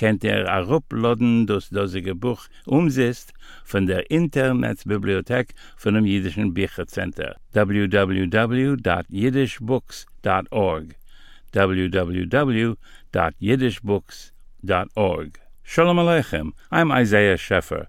kennt ihr a ruploden das dosige Buch umzist von der Internetbibliothek von dem Jüdischen Büchercenter www.yiddishbooks.org www.yiddishbooks.org Shalom Aleichem, I'm Isaiah Scheffer.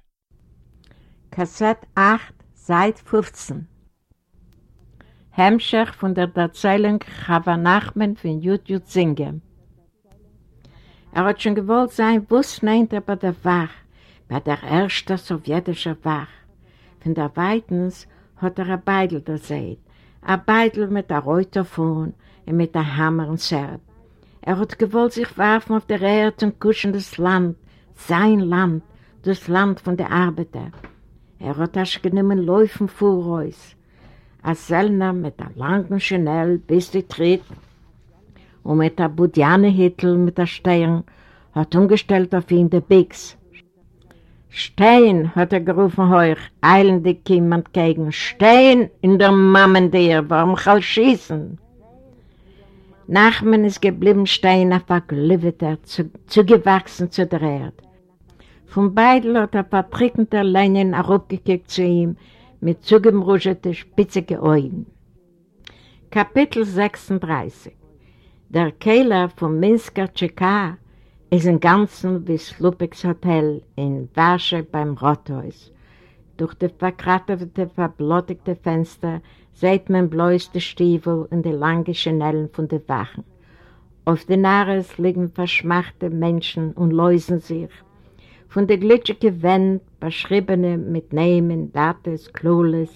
Kassett 8, Seit 15. Hemmschicht von der Erzählung Chava Nachman von Jud Jud Singer. Er hat schon gewollt sein, was nennt er bei der Wach, bei der ersten sowjetischen Wach. Von der Weitens hat er ein Beidel gesehen, ein Beidel mit der Reuterfon und mit der Hammer und Serb. Er hat gewollt sich werfen auf der Erde und kuschen das Land, sein Land, das Land von der Arbeiter. Er hat das genommen laufen vor uns. Als Sellner mit der langen Chanel bis die Tritt und mit der Budjane-Hittel mit der Stirn hat umgestellt auf ihn der Bix. Stehen, hat er gerufen heuch, eilendig ihm entgegen. Stehen in der Mammendeer, warum kann schießen? Nachmen ist geblieben stehen auf der zu, zugewachsen zu der Erde. Von beiden hat er vertrickender Leinen herabgekickt zu ihm mit zugemruscheten, spitzigen Augen. Kapitel 36 Der Kehler von Minsker Tscheka ist im Ganzen wie Slupiks Hotel in Warsche beim Rothaus. Durch die verkrattete, verblottigte Fenster sieht man die Stiefel und die langen Schnellen von den Wachen. Auf den Nares liegen verschmachte Menschen und läusen sich. Von der glitschigen Wand, beschriebene mit Namen, Dates, Klules,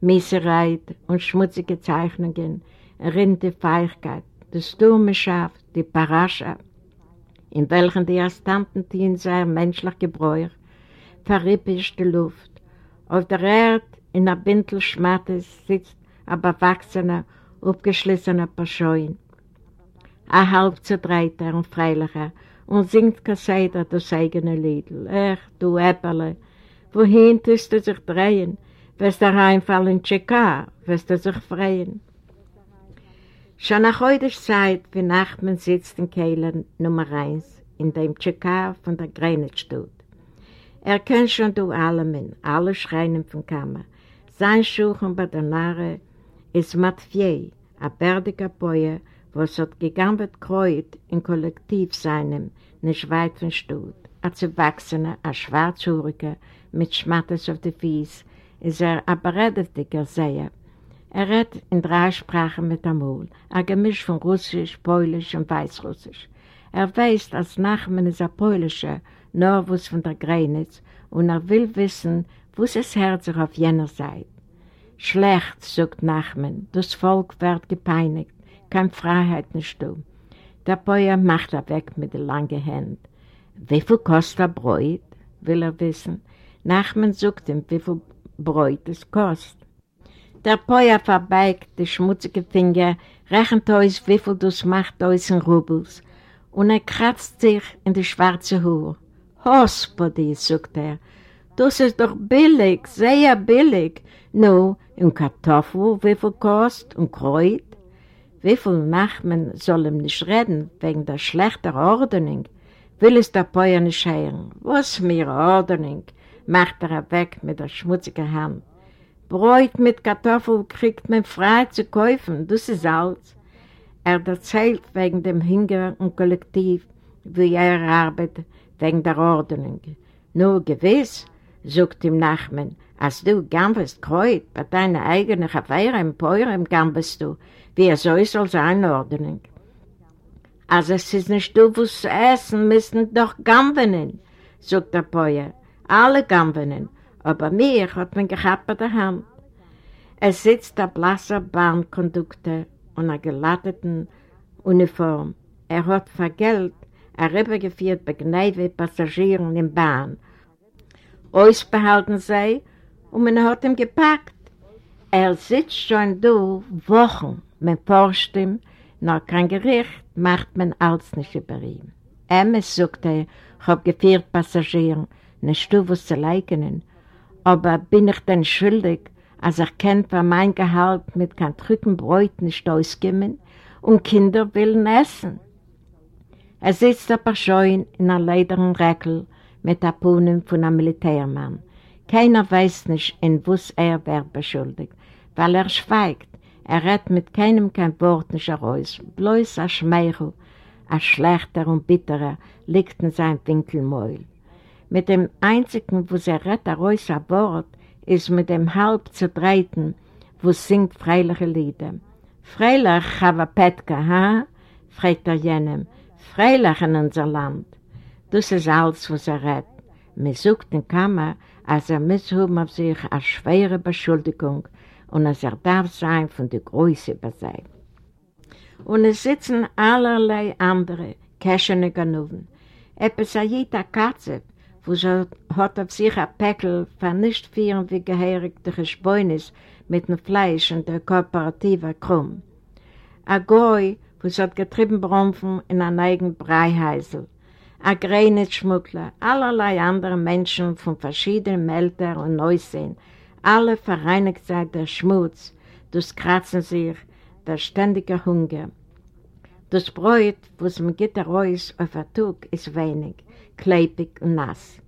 Miesereit und schmutzige Zeichnungen, rinnt die Feigheit, die Sturmeschaft, die Parascha, in welchen die Arstanten in sein menschlich Gebräuch, verrippischt die Luft. Auf der Erde, in der Bindelschmatte, sitzt ein bewachsener, aufgeschlissener Paschein. Ein halb zerdreiter und freilicher, und singt Kasseder das eigene Liedl. Ach, du Äpperle, wohin tust du sich drehen? Wirst du reinfallen in Tscheka, wirst du sich freuen? Schon nach heute Zeit, wie Nachmann sitzt in Kehler Nummer 1, in dem Tscheka von der Greenwichstadt. Er kennt schon du Allemen, alle Schreinen von Kammer. Sein Schuchen bei der Narre ist Matfiei, ein bärdiger Bäuer, was hat gegambelt Kreut in Kollektiv seinem, nicht weit von Stutt. Ein Zuwachsener, ein Schwarzhuriger, mit Schmattes auf den Fies, ist er ein beredetiger Seher. Er redet in drei Sprachen mit Amul, ein Gemisch von Russisch, Polisch und Weißrussisch. Er weiß, als Nachman ist ein Polischer, nur was von der Grenitz, und er will wissen, wo es Herz auf jener Seite. Schlecht, sagt Nachman, das Volk wird gepeinigt, keine Freiheit nicht du. Der Bäuer macht er weg mit den langen Händen. Wie viel kostet ein Bräut? will er wissen. Nachman sucht ihm, wie viel Bräut es kostet. Der Bäuer verbeigt die schmutzigen Finger, rechnet aus, wie viel das macht aus in Rubels, und er kratzt sich in die schwarze Haar. Hospody, sagt er, das ist doch billig, sehr billig. Nu, und Kartoffel, wie viel kostet, und Kreuz? Wie viel Nachmen soll ihm nicht reden, wegen der schlechten Ordnung? Will es der Päuer nicht hören? Was mir Ordnung? macht er weg mit der schmutzigen Hand. Bräut mit Kartoffel kriegt man frei zu kaufen, das ist alles. Er erzählt wegen dem Hunger und Kollektiv, wie er arbeitet, wegen der Ordnung. Nur gewiss, sagt ihm Nachmen, Als du gambest kreut bei deiner eigenen Affäre im Peurem gambest du, wie er so ist als Anordnung. Also es ist nicht du, was zu essen, müssen doch Gambenen, sagt der Päuer. Alle Gambenen, aber mir hat man gehabt bei der Hand. Es sitzt der blasser Bahnkonduktor und einer gelatteten Uniform. Er hat für Geld herübergeführt bei Gneive Passagieren in Bahn. Ausbehalten sei und man hat ihn gepackt. Er sitzt schon da Wochen, man forscht ihm, noch kein Gericht macht man alles nicht über ihn. Emmes, sagt er, ich habe geführt Passagieren, nicht du was zu leugnen, aber bin ich denn schuldig, als er kennt von mein Gehalt mit kein Trückenbräut nicht ausgeben und Kinder willen essen. Er sitzt aber schon in einer lederen Reckel mit der Punen von einem Militärmann. Keiner weiß nicht, in was er wird beschuldigt, weil er schweigt. Er redet mit keinem kein Wort nicht heraus. Bloß ein Schmeichel, ein schlechter und bitterer, liegt in seinem Winkelmäul. Mit dem einzigen, wo er redet heraus ein Wort, ist mit dem halb zerdreiten, wo singt freiliche Lieder. Freilich, Chava Petka, ha? fragt er jenem. Freilich in unser Land. Das ist alles, was er redet. Man sucht in Kammer, als er misshoben auf sich eine schwere Beschuldigung und als er darf sein von der Größe bei sein. Und es sitzen allerlei andere, Käschene Ganoven. Etwas Ayita Katze, wo sie hat auf sich ein Päckl von nicht vieren wie gehörigte Gespäunis mit dem Fleisch und der kooperativen Krumm. A Goy, wo sie hat getrieben Bromfen in einem eigenen Breihäusel. A Greinitschmuggler, allerlei andere Menschen von verschiedenen Melter und Neusehen, alle verreinigt sei der Schmutz, das Kratzen sich, der ständige Hunger. Das Bräut, was man geht raus auf der Tug, ist wenig, klebig und nass.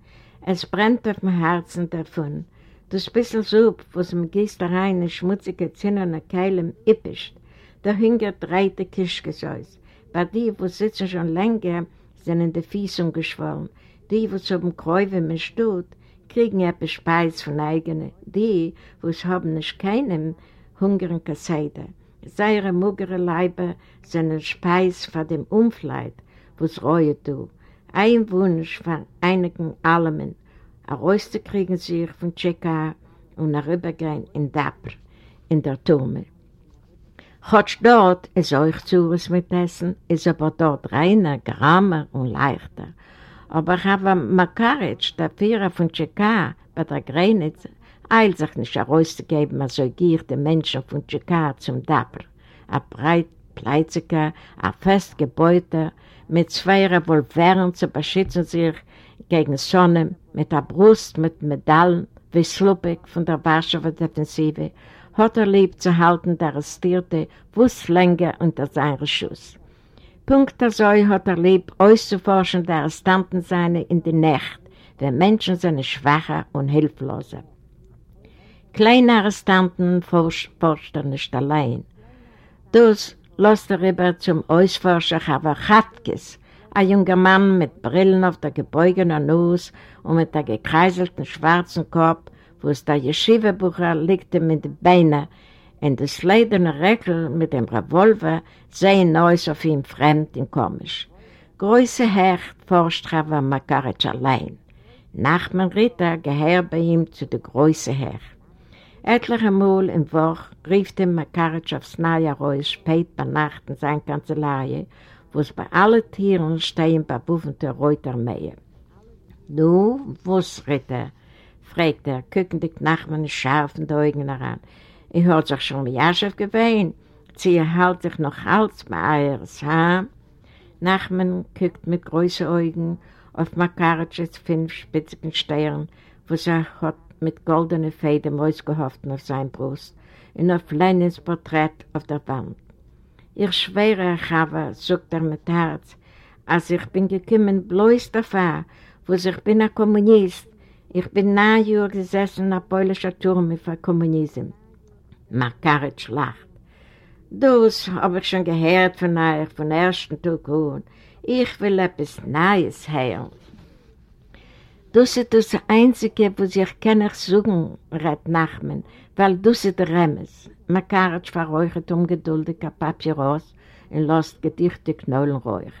Es brennt auf dem Herzen davon. Das bisschen Suppe, was man gießt rein in schmutzige zinnerne Keilen, ippischt. Der Hunger dreht die Kischgesäus. Bei die, wo sitzen schon länger, sind in der Fies umgeschwollen. Die, zu dem Kräuwe mit Stutt, kriegen etwas Speis von eigenen. Die, wo es haben nicht keinem hungrigen Kasseide. Seine muggere Leiber sind ein Speis von dem Umfleid, wo es reue tut. Ein Wunsch von einigen Allemen, ein kriegen sich von Tscheka und rübergehen in Dapper, in der Turme. Hotsch dort ist euch zu was mit Essen, ist aber dort reiner, grammer und leichter. Aber Chava Makaritsch, der Führer von Tscheka, bei der Grenitz, eilt sich nicht herauszugeben, als so gierte Menschen von Tscheka zum Dapper. Ein breit Pleiziger, ein fest Gebäude, mit zwei Revolveren zu beschützen sich gegen Sonne, mit der Brust, mit Medaillen, wie Slupik von der Warschauer Defensive, hat er lieb zu halten, der Arrestierte, wuss länger unter seinen Schuss. Punkt also hat er lieb, auszuforschen der Arrestanten seine in die Nacht, wenn Menschen sind schwacher und hilfloser. Kleine Arrestanten forscht, er nicht allein. Das lässt er über zum Ausforscher Chava Chatkes, ein junger Mann mit Brillen auf der gebeugenen Nuss und mit der gekreiselten schwarzen Kopf, wo es der Yeshiva-Bucher liegte mit den Beinen, in das lederne Reckel mit dem Revolver sehen aus auf ihm fremd und komisch. Größe Herr forscht Chava Makaritsch allein. Nachman Ritter gehört bei ihm zu der Größe Herr. Etliche Mal im Woche rief dem Makaritsch aufs Neue raus, spät bei Nacht in seine Kanzlei, wo es bei allen Tieren stehen bei Buffen der Reutermähe. Nu, was, Ritter? Fragt er, guckend nach meinen scharfen Augen heran. Ich hört sich schon wie Jaschef gewesen. Sie hält sich noch Hals bei Eiers, ha? Nachman guckt mit großen Augen auf Makaritschs fünf spitzigen Stirn, wo sie hat mit goldenen Fäden ausgehofft auf seine Brust und auf Lenins Porträt auf der Wand. Ich schwöre, Chava, sagt er mit Herz, als ich bin gekommen bloß davon, wo ich bin ein Kommunist. Ich bin nahe Jahr gesessen in polischer Turm für Kommunismus. Makaritsch lacht. Das habe ich schon gehört von euch, von ersten Tag. Ich will etwas Neues hören. Das ist das Einzige, was ich kann ich suchen, rät Nachmen, weil das ist der Remes. Makaratsch verräuchert ungeduldig ein Papieros und lässt gedichte Knollenräuch.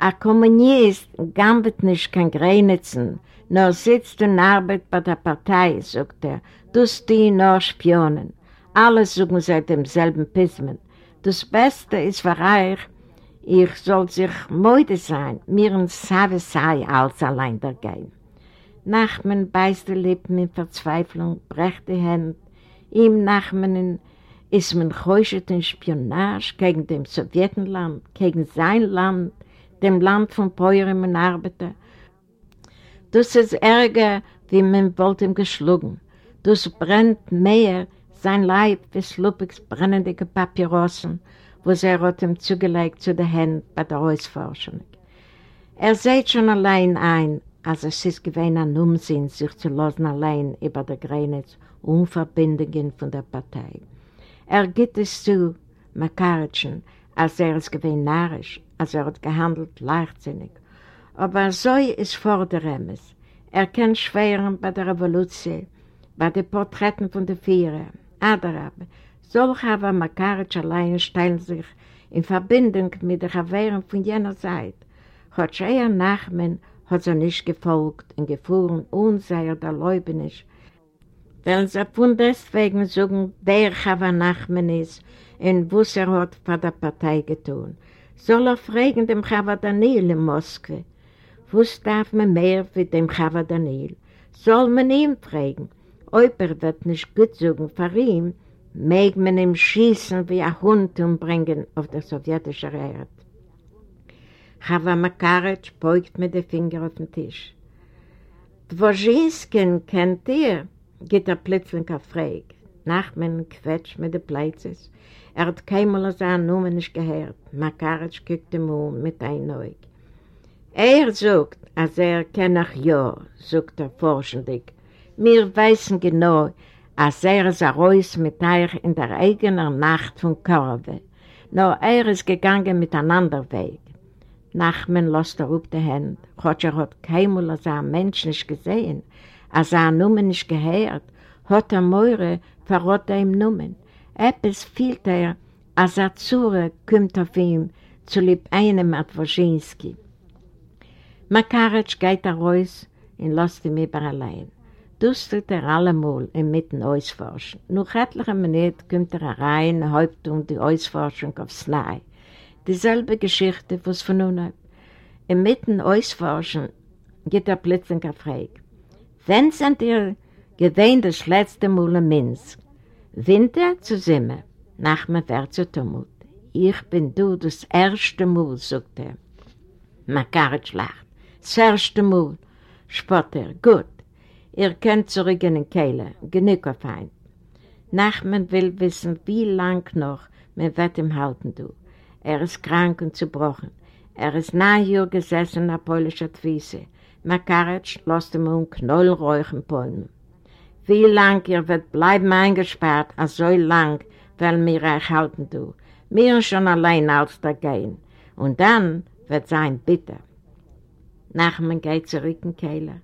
Ein Kommunist gambet nicht kein Grenitzen, nur sitzt und arbeitet bei der Partei, sagt er. Das die nur Spionen. Alle suchen seit demselben Pismen. Das Beste ist für euch, ich soll sich müde sein, mir ein Save sei als allein da gehen. Nachmen beißt die Lippen in Verzweiflung, brecht die Hände. Ihm Nachmen ist man gehäuschet in Spionage gegen dem Sowjetenland, gegen sein Land, dem Land von Päuren und Arbeiter. Das ist Ärger, wie man wollte ihm geschlagen. Das brennt mehr sein Leib wie Sluppigs brennende Papierossen, wo er hat ihm zugelegt zu den Händen bei der Ausforschung. Er sieht schon allein ein, als es ist gewesen ein Umsinn, sich zu lassen allein über der Grenze, Unverbindungen von der Partei. Er gibt es zu, Makaritschen, als er es gewesen narrisch, als er hat gehandelt leichtsinnig. Aber so ist vor der Remes. Er kann schweren bei der Revolution, bei den Porträten von den Vieren. Adarab, solche aber Makaritsch allein stellen sich in Verbindung mit der Gewehren von jener Zeit. Hat Scheer Nachmen hat sie nicht gefolgt und gefahren unserer der Leubenisch, weil sie von deswegen sagen, wer Chava Nachmen ist und was er hat für die Partei getan. Soll er fragen dem Chava Daniel in Moskau, was darf man mehr für dem Chava Daniel? Soll man ihn fragen? Ob er wird nicht gut sagen für ihn, mag man ihm schießen wie ein Hund umbringen auf der sowjetischen Erde. Chava Makaritsch beugt mit den Fingern auf den Tisch. Dvorzhinskin kennt ihr? geht er plötzlich gefragt. Nachmen quetscht mit den Plätzes. Er hat keinmal seinen Namen nicht gehört. Makaritsch guckt ihm um mit einem Auge. Er sagt, als er kenne ich ja, sagt er forschendig. Wir wissen genau, als er ist raus mit euch in der eigenen Nacht von Korbe. Nur er ist gegangen mit einem anderen Weg. Nachmen lässt er auf die Hände. Roger hat keinmal ein Mensch nicht gesehen, als er Nummer nicht gehört, hat er Meure verrot er ihm Nummern. Etwas fehlt er, als er Zure kommt auf ihm, zu lieb einem Atwoschinski. Makaritsch geht er raus und lässt ihn über allein. Das tut er allemal inmitten ausforschen. Nach etlichen Minuten kommt er rein, häupt um die Ausforschung aufs Neue. Dieselbe Geschichte, was von nun Inmitten ausforschen geht er plötzlich gefragt. Wann sind ihr gewähnt das letzte Mal in Minsk? Winter zu Zimmer, nach mir wird zu Tumult. Ich bin du das erste Mal, sagt er. Makaritsch lacht. Das erste Mal, spott er, gut. Ihr könnt zurück in den Kehle, genug auf ein. Nachman will wissen, wie lang noch man wird ihm halten, du. Er ist krank und zerbrochen. Er ist nahe hier gesessen in der polnischen Twisse. Makaritsch lässt ihm um Knollräuchen pollen. Wie lang ihr wird bleiben eingesperrt, als so lang will mir euch halten, du. Mir schon allein als da gehen. Und dann wird sein bitter. Nachman geht zurück in Kehle.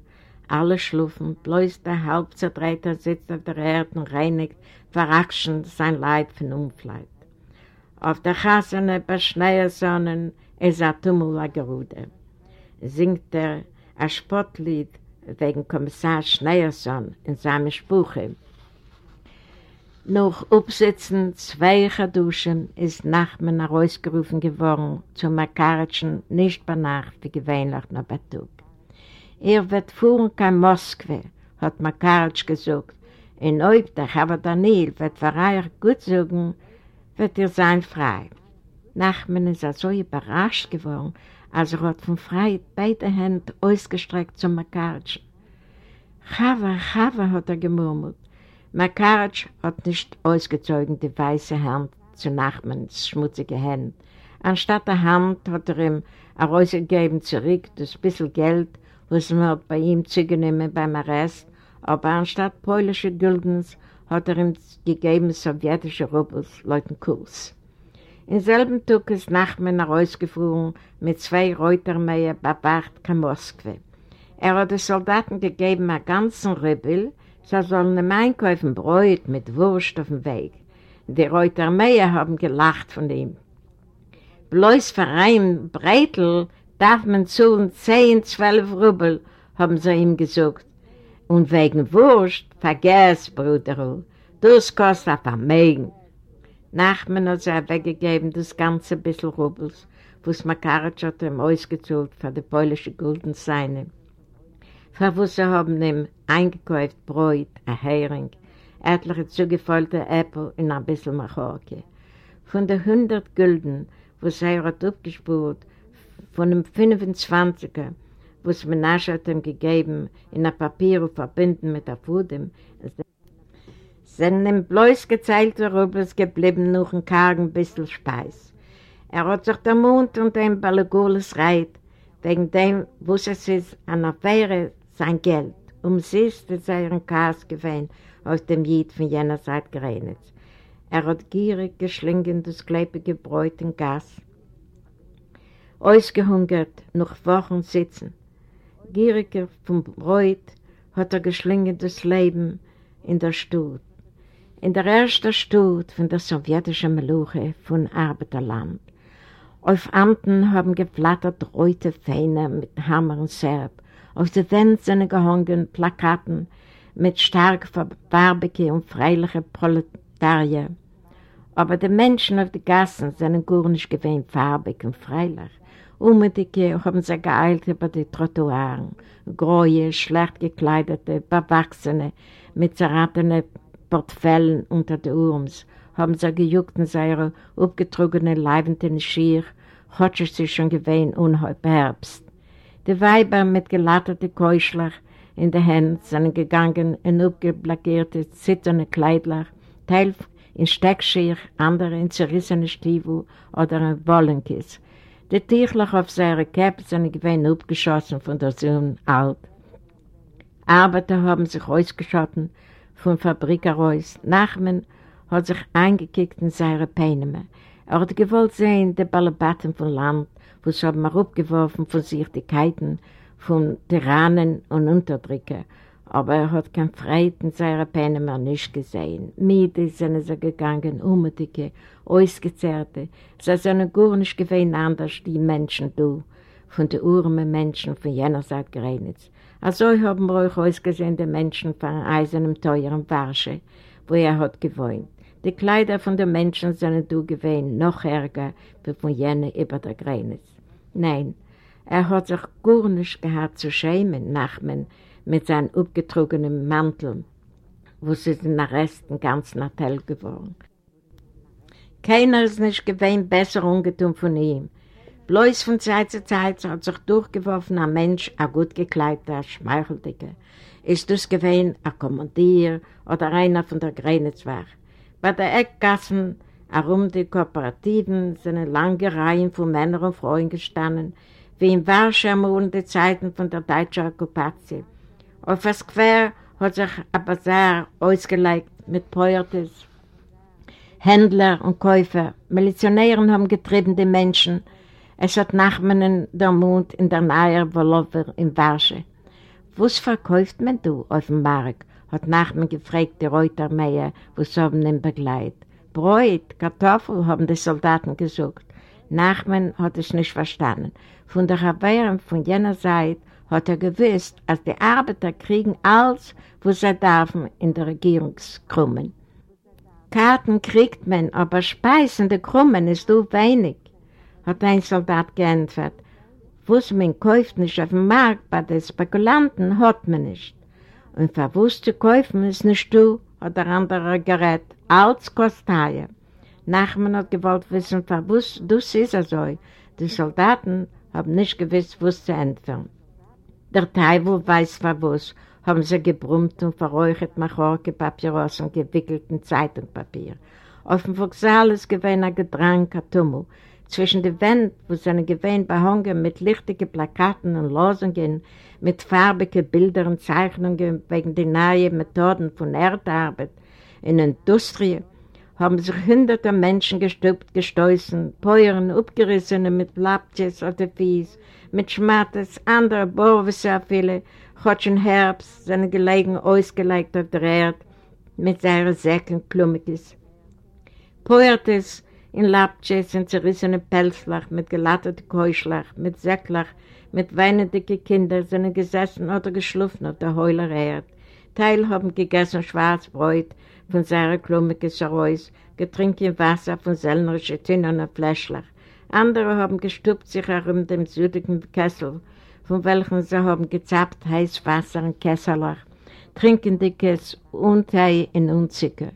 Alle schlufen, bloß der Halbzerdrehter sitzt auf der Erde und reinigt, verrackschend sein Leib von Umfleit. Auf der Chassene bei Schneiersonnen ist ein Tummel gerude. Singt er ein Spottlied wegen Kommissar Schneierson in seinem Spuche. Nach Upsitzen zweier Duschen ist Nachmen herausgerufen geworden zum Makaritschen nicht bei Nacht wie gewöhnlich noch bei Tag. Er wird fuhren kein Moskwe, hat Makaritsch gesagt. In ob der Chava Daniel wird für euch gut sagen, wird ihr sein frei. Nachmen ist so überrascht geworden, als er hat von frei beide Hände ausgestreckt zum Makaritsch. Chava, Chava, hat er gemurmelt. Makaritsch hat nicht ausgezogen die weiße Hand zu Nachmens schmutzige Hände. Anstatt der Hand hat er ihm herausgegeben zurück das bisschen Geld, was man bei ihm zugenommen beim Arrest, aber anstatt polnische Güldens hat er ihm gegeben sowjetische Rubels, Leuten Kurs. Im selben Tag ist Nachmen herausgeflogen mit zwei Reutermeier bei Bart Moskwe. Er hat den Soldaten gegeben einen ganzen Rübel, sie sollen ihm einkaufen Bräut mit Wurst auf dem Weg. Die Reuter Meier haben gelacht von ihm. Bloß für ein Breitel darf man zu zehn, zwölf Rubel, haben sie ihm gesagt. Und wegen Wurst, vergess, Bruder, das kostet ein Vermögen. Nachmen hat sie weggegeben, das ganze bisschen Rubels, was Makaritsch hat ihm ausgezahlt für die polnische Guldenseine. Für was sie haben ihm eingekauft Bräut, ein Hering, etliche zugefüllte Äpfel und ein bisschen Machorke. Von den 100 Gulden, was er hat abgespurt, von dem 25er, was Menasche hat ihm gegeben, in ein Papier verbinden mit der Fudem, sind ihm bloß gezählte Rubels geblieben noch ein kargen bisschen Speis. Er hat sich der Mund und dem Balagulis reit, wegen dem, was es ist, an Affäre sein Geld, um sie ist es ihren Kass gewesen, aus dem Jid von jener Seite geredet. Er hat gierig geschlingen das klebige Bräut in Gas, ausgehungert, noch Wochen sitzen. Gieriger vom Bräut hat er geschlingen das Leben in der Stadt. In der ersten Stadt von der sowjetischen Meluche von Arbeiterland. Auf Amten haben geflattert rote Fähne mit Hammer und Serb. Auf der Wände sind gehangen Plakaten mit stark farbige und freiliche Proletarier. Aber die Menschen auf den Gassen sind gar nicht farbig und freilich. Unmittelbar haben sie geeilt über die Trottoiren, große, schlecht gekleidete, bewachsene, mit zerratenen Portfellen unter den Urms, haben sie gejuckt in seine abgetrugene leibenden Schier, hat sich schon gewähnt unhalb Herbst. Die Weiber mit gelatterten Keuschler in den Händen sind gegangen in abgeblackierte, zitternde Kleidler, Teil in Steckschier, andere in zerrissene Stiefel oder in Wollenkiss. Die Tierler auf seine Käppe sind gewähnt abgeschossen von der Sonne alt. Arbeiter haben sich ausgeschotten, von Fabrik heraus. Nachmen hat sich eingekickt in seine Peine. Er hat gewollt sehen, die Ballabatten vom Land, wo sie haben abgeworfen von Sichtigkeiten, von Tyrannen und Unterdrücker. Aber er hat kein Freit in seiner Peine mehr nicht gesehen. Miete sind sie gegangen, unmutige, ausgezerrte. Sie sind gar nicht gewesen anders, die Menschen, du, von den urmen Menschen von jener Seite geredet. Also haben wir euch ausgesehen, die Menschen von eisernem, teuren Warsche, wo er hat gewohnt. Die Kleider von den Menschen sind du gewesen, noch ärger, wie von jenen über der Grenze. Nein, er hat sich gar nicht gehabt zu schämen, Nachmen, mit seinem abgetrogenen Mantel, wo sie den Resten ganz natell geworden. Keiner ist nicht gewesen besser ungetun von ihm. Bloß von Zeit zu Zeit hat sich durchgeworfen ein Mensch, ein gut gekleideter, schmeicheldiger. Ist das gewesen ein Kommandier oder einer von der Grenitzwache. Bei der Eckgassen herum die Kooperativen sind lange Reihen von Männern und Frauen gestanden, wie in Warschau in den Zeiten von der deutschen Okkupation. Auf das Square hat sich ein Bazar ausgelegt mit Poertes, Händler und Käufer. Milizionären haben getrieben die Menschen, es hat Nachmannen der Mond in der Nähe Wolower in Warsche. Was verkauft man du auf dem Markt? hat Nachmann gefragt, die Reutermeier, was haben ihn begleit. Bräut, Kartoffel, haben die Soldaten gesagt. Nachmann hat es nicht verstanden. Von der Abwehr von jener Seite hat er gewusst, als die Arbeiter kriegen alles, was sie dürfen in der Regierungskrummen. Karten kriegt man, aber speisende Krummen ist so wenig hat ein Soldat geantwortet. Was man kauft nicht auf dem Markt, bei den Spekulanten hat man nicht. Und für was zu kaufen ist nicht du, hat der andere gerät, als Kostaie. Nachman hat gewollt wissen, für was das ist also. Die Soldaten haben nicht gewusst, was zu entfernen. Der Teufel weiß für was, haben sie gebrummt und verräuchert Machorke, Papieros und gewickelten Zeitungspapier. Auf dem Vauxhall ist gewesen ein Gedrang, ein Tummel. Zwischen den Wänden, wo seine Gewehen behangen mit lichtigen Plakaten und Losungen, mit farbigen Bildern und Zeichnungen wegen der neuen Methoden von Erdarbeit in Industrie, haben sich hunderte Menschen gestübt, gestoßen, Päuren, abgerissene mit Lapjes auf den Fies, mit Schmattes, andere Borwisse viele, Chotschen Herbst, seine gelegen ausgelegt auf der Erde, mit seinen Säcken Klummiges. Päuertes in Lapjes in zerrissene Pelzlach, mit gelatterten Keuschlach, mit Säcklach, mit weinendicke Kinder sind gesessen oder geschliffen auf der Heuler Erde. Teil haben gegessen Schwarzbräut von seiner Klummiges heraus, getrinken Wasser von sellnerischen Tinnen und Fläschlach. Andere haben gestuppt sich herum dem südigen Kessel, von welchem sie haben gezappt heiß Wasser in Kesselach, trinken dickes Untei in Unzicke.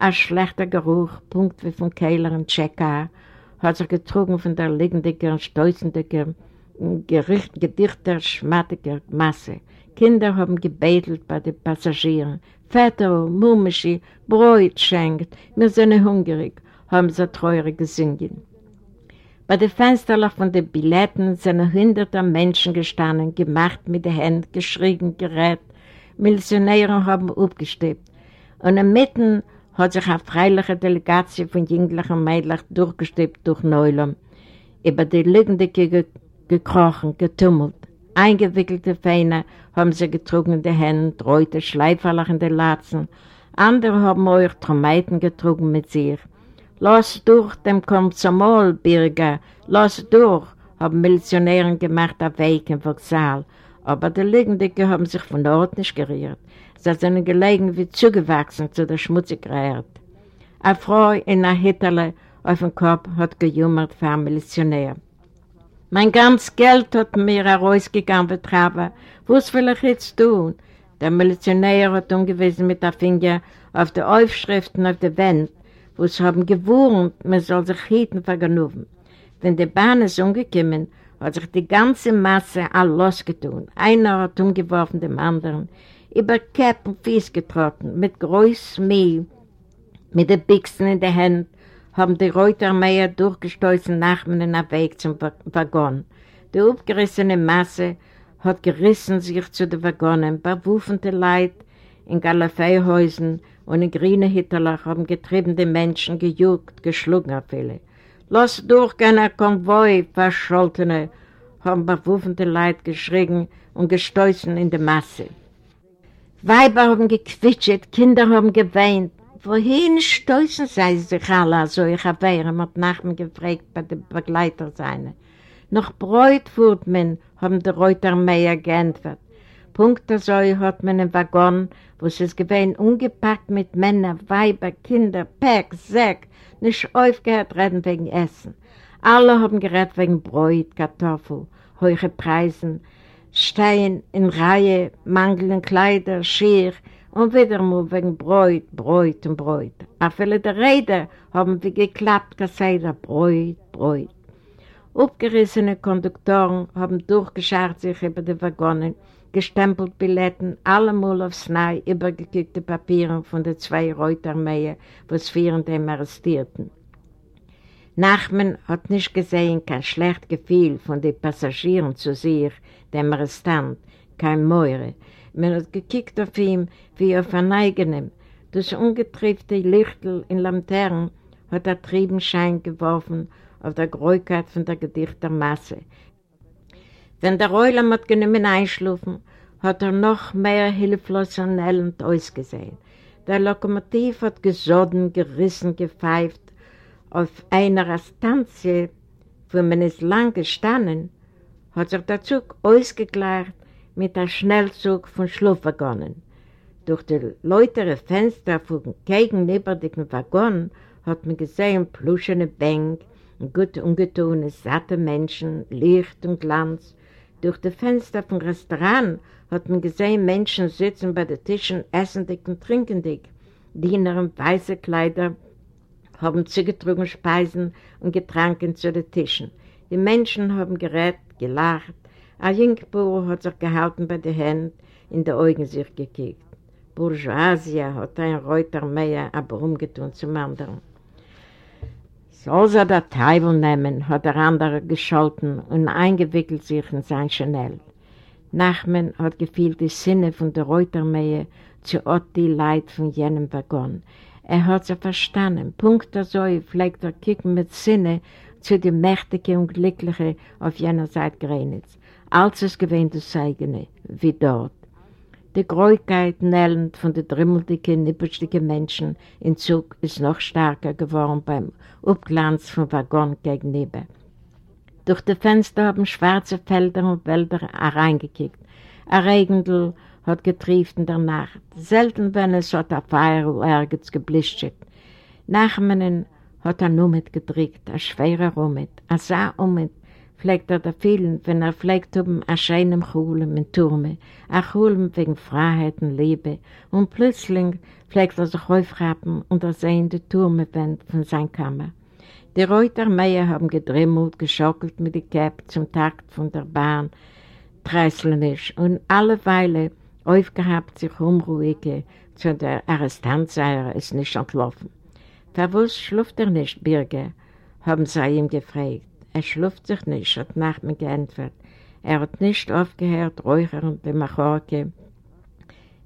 Ein schlechter Geruch, Punkt wie von Keiler und Tscheka, hat sich getrunken von der liegendiger und stolzendiger, gericht, gedichter, schmattiger Masse. Kinder haben gebetelt bei den Passagieren. Väter, Murmischi, Bräut schenkt, wir sind hungrig, haben sie treurig gesungen. Bei den Fensterlach von den Billetten sind hunderte Menschen gestanden, gemacht mit den Händen, geschrien, gerät. Missionäre haben aufgesteppt. Und inmitten hat sich eine freiliche Delegation von jünglichen Mädchen durchgesteppt durch Neulam, über die Liegende ge gekrochen, getummelt. Eingewickelte Feine haben sie getrunken in die Hände, treute Schleiferlach in die Latzen. Andere haben euch Trompeten getrunken mit sich. Lass durch dem Komsomol, Birger, lass durch, haben Milizionären gemacht auf Weg im Vauxhall. Aber die Liegendicke haben sich von dort nicht gerührt. Sie sind gelegen wie zugewachsen zu der schmutzigen Erde. Eine Frau in einer Hitterle auf dem Kopf hat gejummert für einen Milizionär. Mein ganzes Geld hat mir herausgegangen, betrabe. Was will ich jetzt tun? Der Milizionär hat umgewiesen mit der Finger auf die Aufschriften auf der Wand, wo sie haben gewohnt, man soll sich hüten vergnügen. Wenn die Bahn ist umgekommen, hat sich die ganze Masse all losgetun. Einer hat umgeworfen dem anderen, über Käpp und Fies getroffen, mit großem Mehl, mit den Bixen in der Hand, haben die Reutermeier durchgestoßen Nachmen auf Weg zum Waggon. Die aufgerissene Masse hat gerissen sich zu den Waggonen, bewuffende Leid in Galafeihäusern und in grünen Hitterlach haben getriebene Menschen gejuckt, geschlagen auf viele. Lass durchgehen, ein Konvoi, Verscholtene, haben bewuffende Leid geschrien und gestoßen in die Masse. Weiber haben gequitscht, Kinder haben geweint, Wohin stoßen sie sich alle so? Ich habe während hat nach mir gefragt bei den Begleitern seine. Noch Bräut wird man, haben die Reutermeier geantwortet. Punkt so hat man einen Waggon, wo es ist gewesen, ungepackt mit Männern, Weiber, Kinder, Päck, Säck, nicht aufgehört reden wegen Essen. Alle haben geredet wegen Bräut, Kartoffel, hohe Preisen, Stein in Reihe, mangelnde Kleider, Schier, und wieder mal wegen Bräut, Bräut und Bräut. Auch viele der Räder haben wie geklappt, gesagt, Bräut, Bräut. Aufgerissene Konduktoren haben durchgeschart sich über die Waggonen, gestempelt Billetten, allemal aufs Neue übergekickte Papiere von den zwei Reutermähen, was vier dem arrestierten. Nachman hat nicht gesehen, kein schlecht Gefühl von den Passagieren zu sich, dem Arrestant, kein Meure, man hat gekickt auf ihn wie auf einen eigenen. Das ungetriebte Lichtel in Lanternen hat er Triebenschein geworfen auf der Gräuigkeit von der gedichten Masse. Wenn der Reulam hat genommen einschlafen, hat er noch mehr hilflos und elend ausgesehen. Der Lokomotiv hat gesoden, gerissen, gepfeift. Auf einer Astanzie, wo man es lang gestanden, hat sich der Zug ausgeklärt mit einem Schnellzug von Schlafwaggonen. Durch die läutere Fenster von gegenüber dem Waggon hat man gesehen pluschene Bänke, gut ungetune, satte Menschen, Licht und Glanz. Durch die Fenster vom Restaurant hat man gesehen Menschen sitzen bei den Tischen, essendig und trinkendig. Diener in weiße Kleider haben zugetrunken Speisen und Getränke zu den Tischen. Die Menschen haben gerät, gelacht, ein Jüngbuhr hat sich gehalten bei den Händen, in die Augen sich gekickt. Bourgeoisie hat ein Reuter mehr aber umgetun zum anderen. Soll sie der Teufel nehmen, hat der andere gescholten und eingewickelt sich in sein Chanel. Nachmen hat gefühlt die Sinne von der Reutermähe zu Ort die Leid von jenem Waggon. Er hat sie verstanden. Punkt so pflegt er kicken mit Sinne zu den Mächtigen und Glücklichen auf jener Seite Grenitz. Als es gewähnt das eigene, wie dort. Die Gräuigkeit nellend von den drümmeldigen, nippelstigen Menschen in Zug ist noch stärker geworden beim Abglanz vom Waggon gegenüber. Durch die Fenster haben schwarze Felder und Wälder hereingekickt. Ein Regendl hat getrieft in der Nacht. Selten, wenn es hat ein Feuer ergens geblischtet. Nachmenen hat er nur mitgedrückt, ein schwerer Rummet. Sah um mit, pflegt er da vielen, wenn er pflegt um ein scheinem Chulem in Turme, ein Chulem wegen Freiheit und Liebe. Und plötzlich pflegt er sich aufrappen und er sehen die Turmewände von seiner Kammer. Die Reutermeier haben gedrimmelt, geschockelt mit der Käpp zum Takt von der Bahn, treißlenisch und alle Weile aufgehabt sich unruhige zu der Arrestantseier ist nicht entlaufen. Verwus schluft er nicht, Birger, haben sie ihm gefragt. Er schluft sich nicht, hat nach mir geantwortet. Er hat nicht aufgehört, räuchern die Machorke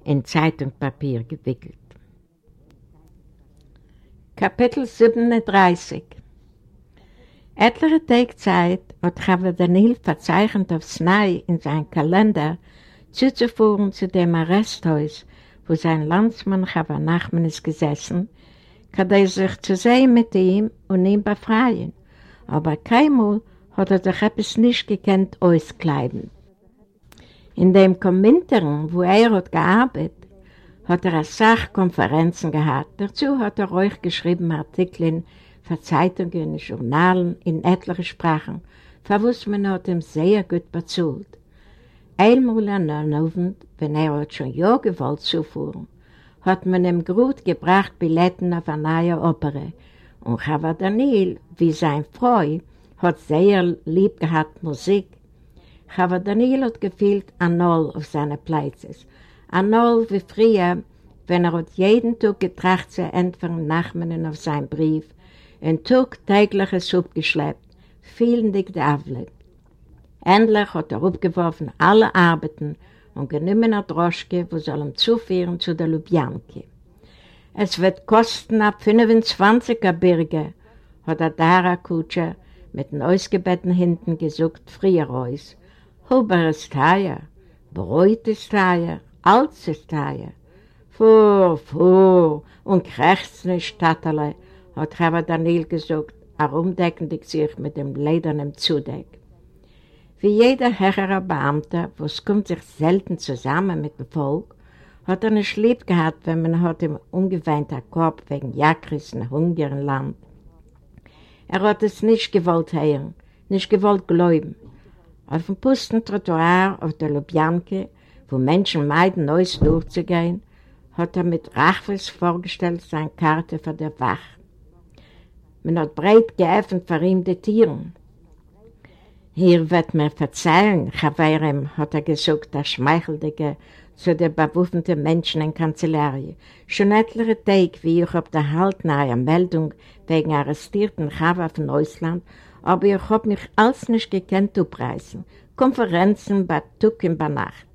in Zeitungspapier gewickelt. Kapitel 37 Etliche Tage Zeit hat Chava Daniel verzeichnet auf Snai in seinem Kalender zuzuführen zu dem Arresthaus, wo sein Landsmann Chava Nachman ist gesessen, kann sich zu sehen mit ihm und ihn befreien. Aber keinmal hat er sich etwas nicht gekannt auskleiden. In dem Kommentaren, wo er hat gearbeitet, hat er eine Sachkonferenzen gehabt. Dazu hat er euch geschrieben Artikel für Zeitungen, Journalen in etlichen Sprachen, für was man hat ihm sehr gut bezahlt. Einmal an einem Abend, wenn er hat schon ja gewollt zufuhren, hat man ihm gut gebracht Billetten auf eine neue Oper. Und Chava Daniel, wie sein Freund, hat sehr lieb gehabt Musik. Chava Daniel hat gefühlt an Null auf seine Plätze. An Null wie früher, wenn er hat jeden Tag getracht zu entfernen Nachmannen auf seinen Brief, ein Tag tägliches Schub geschleppt, vielen dick Davle. Endlich hat er abgeworfen alle Arbeiten und genommen eine Droschke, wo soll ihm zuführen zu der Lubjanke. Es wird kosten ab 25er Birge, hat der Dara Kutscher mit den ausgebetten Händen gesucht, früher aus. Huber ist teuer, Bräut ist teuer, Alts ist teuer. Fuhr, fuhr, und krächzt nicht, Taterle, hat Chava Daniel gesagt, herumdeckend sich mit dem ledernen Zudeck. Wie jeder höhere Beamter, was kommt sich selten zusammen mit dem Volk, hat er nicht lieb gehabt, wenn man hat ihm ungeweint der Korb wegen Jakris in hungrigen Land. Er hat es nicht gewollt hören, nicht gewollt glauben. Auf dem Pusten Trottoir auf der Lubjanke, wo Menschen meiden, Neues durchzugehen, hat er mit Rachfels vorgestellt seine Karte für der Wach. Man hat breit geöffnet für ihm die Tieren. Hier wird mir verzeihen, Chavarem, hat er gesagt, der Schmeicheldige zu den bewaffneten Menschen in Kanzellarie. Schon etliche Tage, wie ich auf der Halt nach einer Meldung wegen arrestierten Chava von Ausland, aber ich habe mich alles nicht gekannt abreißen. Konferenzen bei Tug in der Nacht.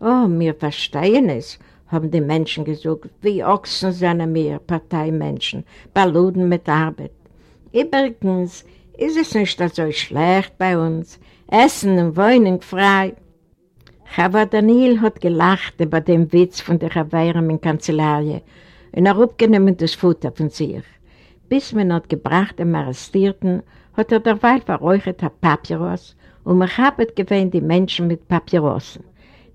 Oh, wir verstehen es, haben die Menschen gesagt, wie Ochsen sind wir, Parteimenschen, Baluden mit Arbeit. Übrigens ist es nicht so schlecht bei uns. Essen und Wohnung frei. Chava Daniel hat gelacht über den Witz von der Chavirem in Kanzellarie und er abgenommen das Futter von sich. Bis man hat gebracht dem Arrestierten, hat er derweil verräuchert ein Papyrus und man hat gewähnt die Menschen mit Papyrossen.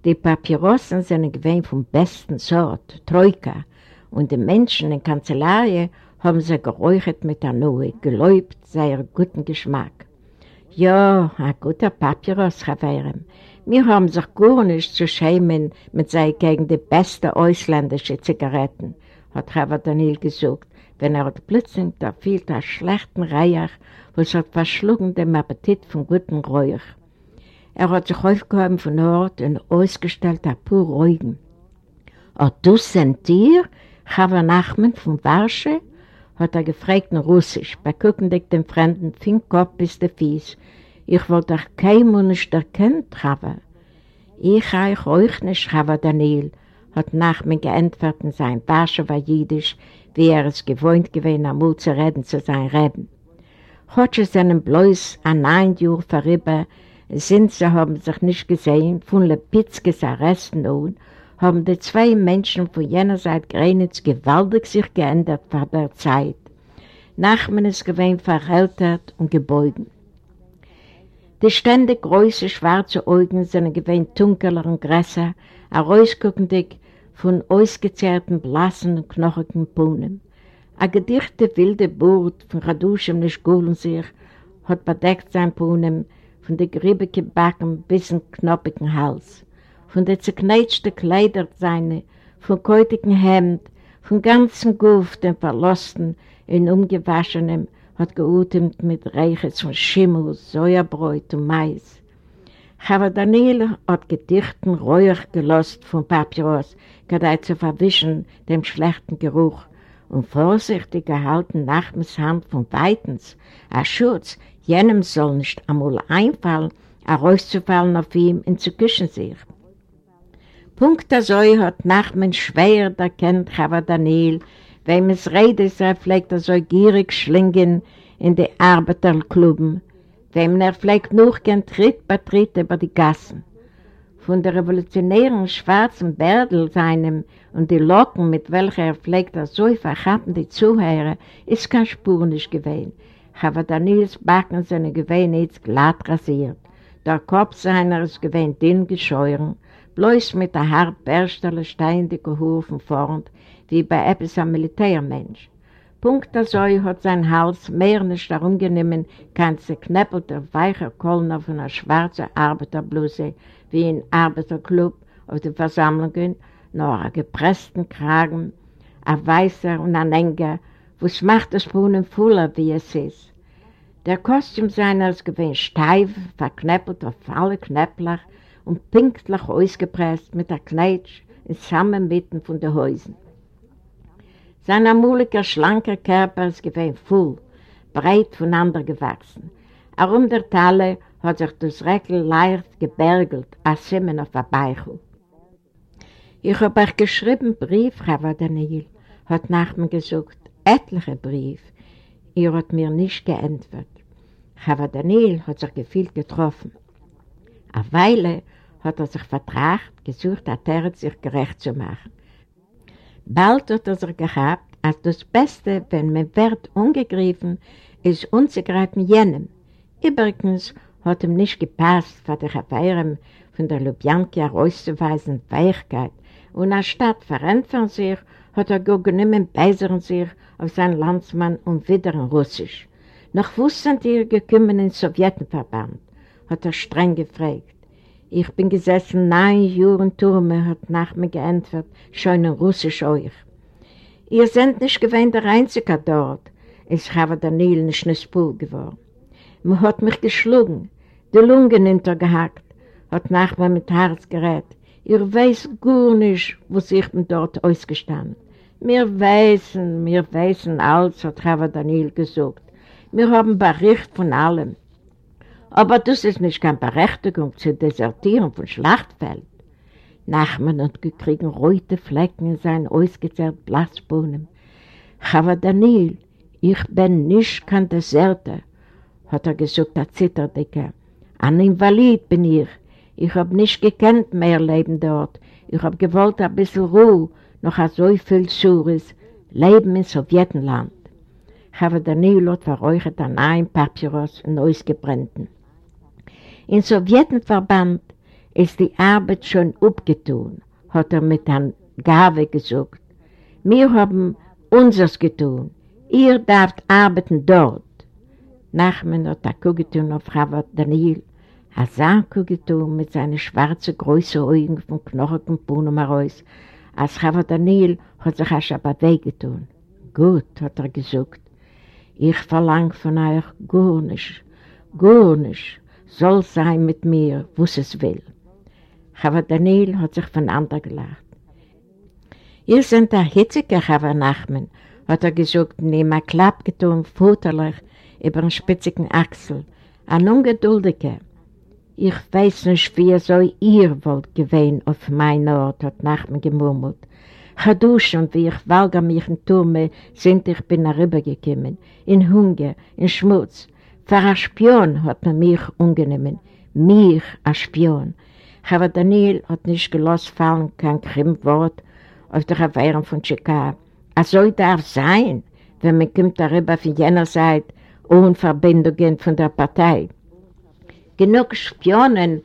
Die Papyrossen sind gewähnt vom besten Sort, Troika, und die Menschen in Kanzellarie haben sie geräuchert mit der Nuhe, geläubt sei guten Geschmack. Ja, ein guter Papyrus, Chavirem. Wir haben sich gar nicht zu schämen mit seinen gegen die besten ausländischen Zigaretten, hat Chava Daniel gesagt, wenn er plötzlich da fiel der schlechten Reich, was hat verschlungen dem Appetit von guten Räuch. Er hat sich aufgehoben von Ort und ausgestellt ein paar Ruhigen. Und du sind dir, Chava Nachman von Warsche? Hat er gefragt in Russisch, bei Kuckendeck dem Fremden, fing Kopf bis der Fies. Ich wollte doch kein Mann nicht erkennt, Chava. Ich reich euch nicht, Chava Daniel, hat nach mir geantwortet in sein Barsche war Jiddisch, wie er es gewohnt gewesen, einmal zu reden zu sein Reben. Es seinen bloß an ein Jahr vorüber, sind sie haben sich nicht gesehen, von Lepitzkes Arresten an, haben die zwei Menschen von jener Seite Grenitz gewaltig sich geändert vor der Zeit. Nachmen ist gewesen verhältert und gebeugen. Die ständig große schwarze Augen sind gewesen dunkeler und größer, herausguckendig von ausgezehrten, blassen und knochigen Bohnen. Ein gedichte wilde Bord von Raduschem nicht sich, hat bedeckt sein Bohnen von der griebigen Backen bis zum knoppigen Hals, von der zerknetschten Kleider seine, vom käutigen Hemd, vom ganzen Guff, den verlosten, in ungewaschenem, hat geutemt mit Reiches von Schimmel, Säuerbräut und Mais. Aber Daniel hat gedichten Räuch gelost von Papyrus, gerade zu verwischen dem schlechten Geruch und vorsichtig gehalten nach dem Hand von Weitens, ein Schutz, jenem soll nicht einmal einfallen, herauszufallen auf ihm und zu küssen sich. Punkt so hat Nachmen schwer erkennt, aber Daniel, Wem es redet, er pflegt er so gierig schlingen in die Arbeiterklubben. Wem er pflegt nur gern Tritt bei Tritt über die Gassen. Von der revolutionären schwarzen Bärdel seinem und die Locken, mit welcher er er so verhappen die Zuhörer, ist kein Spur nicht gewesen. Aber Daniels Backen sind gewesen jetzt glatt rasiert. Der Kopf seiner ist gewesen dünn gescheuren, bloß mit der hart Berstelle steinige Hufen vorn, wie bei etwas ein Militärmensch. Punkt also hat sein Hals mehr nicht darum genommen, kein zerknäppelter, weicher Kölner von einer schwarzen Arbeiterbluse wie in Arbeiterclub auf den Versammlungen, nur einen gepressten Kragen, ein weißer und ein enger, was macht das Brunnen voller, wie es ist. Der Kostüm seiner ist gewesen steif, verknäppelt auf alle Knäppler und pinklich ausgepresst mit der Knetsch in Zusammenmitten von den Häusern. Sein amuliger, schlanker Körper ist gewesen voll, breit voneinander gewachsen. Herum der Talle hat sich das Reckl leicht gebergelt, als Simmen auf der Beichel. Ich habe euch geschrieben Brief, Herr Daniel, hat nach mir gesagt, etliche Brief. Ihr hat mir nicht geantwortet. Herr Daniel hat sich gefühlt getroffen. Eine Weile hat er sich vertragt, gesucht, hat er sich gerecht zu machen. Bald hat er sich gehabt, als das Beste, wenn man wird umgegriffen, ist unzugreifen jenem. Übrigens hat ihm nicht gepasst, von der Affäre von der Lubjanka herauszuweisen Weichkeit, und anstatt verrennt sich, hat er genommen beisern sich auf seinen Landsmann und wieder in Russisch. Nach wo sind ihr gekommen in den Sowjetenverband? hat er streng gefragt. Ich bin gesessen neun Jahren Turme, hat nach mir geantwortet, schon in Russisch euch. Ihr seid nicht gewähnt der Einzige dort, ist habe Daniel nicht eine Spur geworden. Man hat mich geschlagen, die Lungen hintergehackt, hat nach mir mit Herz gerät. Ihr weiß gar nicht, wo sich mir dort ausgestanden. Wir wissen, wir wissen alles, hat Herr Daniel gesagt. Wir haben Bericht von allem. Aber das ist nicht keine Berechtigung zu desertieren von Schlachtfeld. Nachman hat gekriegt rote Flecken in seinen ausgezerrten Blassbohnen. Aber Daniel, ich bin nicht kein Deserter, hat er gesagt, der Zitterdicker. Ein Invalid bin ich. Ich habe nicht gekannt mehr Leben dort. Ich habe gewollt ein bisschen Ruhe, noch so viel Schures, Leben in Sowjetenland. Aber Daniel hat verräuchert an einem Papyrus und ausgebrannten. In Sowjetenverband ist die Arbeit schon abgetun, hat er mit einem Gabe gesagt. Wir haben unseres getun. Ihr dürft arbeiten dort. Nachmen hat er kugetun auf Ravat Daniel. Er sah kugetun mit seinen schwarzen, großen Augen von knochigen Bohnen heraus. Als Ravat Daniel hat sich erst aber wehgetun. Gut, hat er gesagt. Ich verlang von euch gar nicht, gar nicht soll sein mit mir, was es will. Aber Daniel hat sich voneinander gelacht. Ihr seid der hitzige Chava Nachmen, hat er gesagt, neben einem Klapp getan, futterlich über den spitzigen Achsel, ein ungeduldiger. Ich weiß nicht, wie er so ihr wollt gewähnen auf mein Ort, hat Nachmen gemurmelt. Chaduschen, wie ich walge mich in Turme, sind ich bin herübergekommen, in Hunger, in Schmutz. Für ein Spion hat man mich ungenommen, mich, ein Spion. Aber Daniel hat nicht gelost fallen, kein Krimmwort auf der Erwehrung von Chicago. Es soll darf sein, wenn man kommt darüber von jener Seite ohne Verbindungen von der Partei. Genug Spionen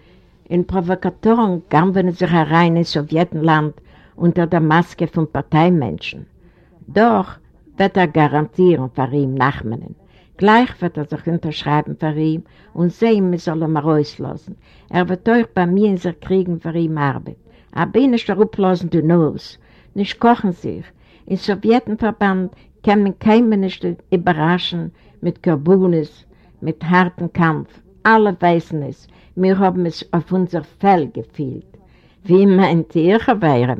und Provokatoren gaben sich herein in Sowjetland unter der Maske von Parteimenschen. Doch wird er garantieren für ihn Nachmannen. Gleich wird er sich unterschreiben für ihn und sehen, wir sollen ihn rauslassen. Er wird euch bei mir in sich kriegen für ihn Arbeit. Aber nicht ruplosen du Nuss, nicht kochen sich. Im Sowjetenverband kann man keinen nicht überraschen mit Karbunis, mit hartem Kampf. Alle wissen es, wir haben es auf unser Fell gefühlt. Wie meint ihr, Herr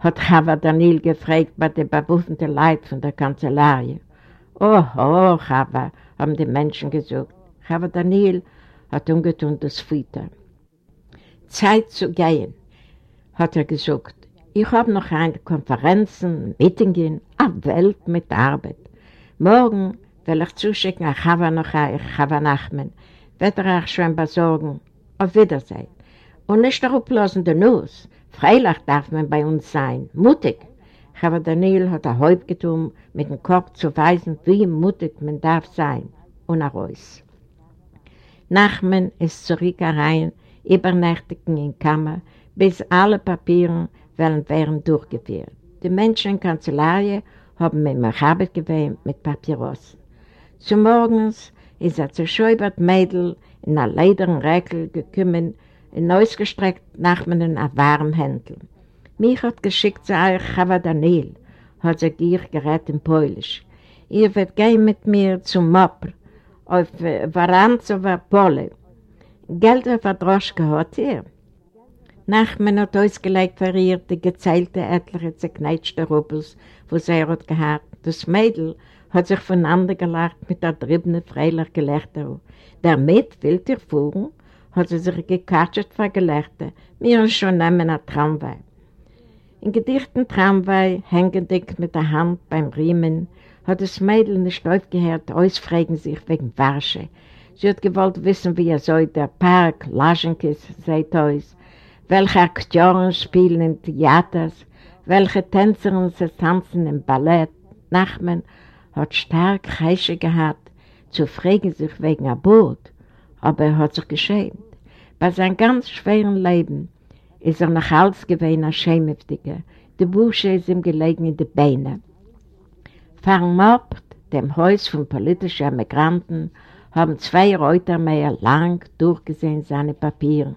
hat Chava Daniel gefragt bei den bewaffneten Leuten von der Kanzellarie. Oh, oh, Chava, haben die Menschen gesagt. Chava Daniel hat ungetun das Futter. Zeit zu gehen, hat er gesagt. Ich habe noch eine Konferenzen, Meetingen, eine Welt mit Arbeit. Morgen will ich zuschicken a Chava noch euch, Chava Nachmen. Wird er auch schon besorgen. Auf Wiedersehen. Und nicht darauf lassen die Nuss. Freilich darf man bei uns sein. Mutig. Chava Daniel hat er Häupt getan, mit dem Kopf zu weisen, wie mutig man darf sein. Und er raus. Nachmen ist zurück herein, übernächtigen in Kammer, bis alle Papiere werden, werden durchgeführt. Die Menschen in Kanzlei haben mit mir Arbeit gewöhnt mit Papierossen. Zum Morgens ist er zerschäubert Mädel in einer lederen Räkel gekommen und ausgestreckt nach mir in einem warmen Händel. Mich hat geschickt zu euch Chava Daniel, hat sie ihr gerät in Polisch. Ihr werdet gehen mit mir zum Mopr auf Varanzowa Pole. Geld auf der Droschke hat ihr. Nachmen hat ausgelegt für ihr die gezählte etliche zerkneitschte Rubels, wo sie hat gehabt. Das Mädel hat sich voneinander gelacht mit der drübenen freilich Gelächter. Damit will ihr fuhren, hat sie sich gekatscht vor Gelächter. Wir schon nehmen ein Tramway. In gedichten Tramway, hängendig mit der Hand beim Riemen, hat das Mädel nicht aufgehört, ausfragen sich wegen Warsche. Sie hat gewollt wissen, wie er soll der Park, Laschenkes, seht aus, welche Akteuren spielen in Theaters, welche Tänzerinnen sie tanzen im Ballett. Nachmen hat stark Reise gehabt, zu fragen sich wegen Boot, aber er hat sich geschämt. Bei seinem ganz schweren Leben ist er nach Hals gewesen als Schämhaftiger. Die Busche ist ihm gelegen in die Beine. Fahren ab dem Haus von politischen Emigranten haben zwei Reutermeier lang durchgesehen seine Papiere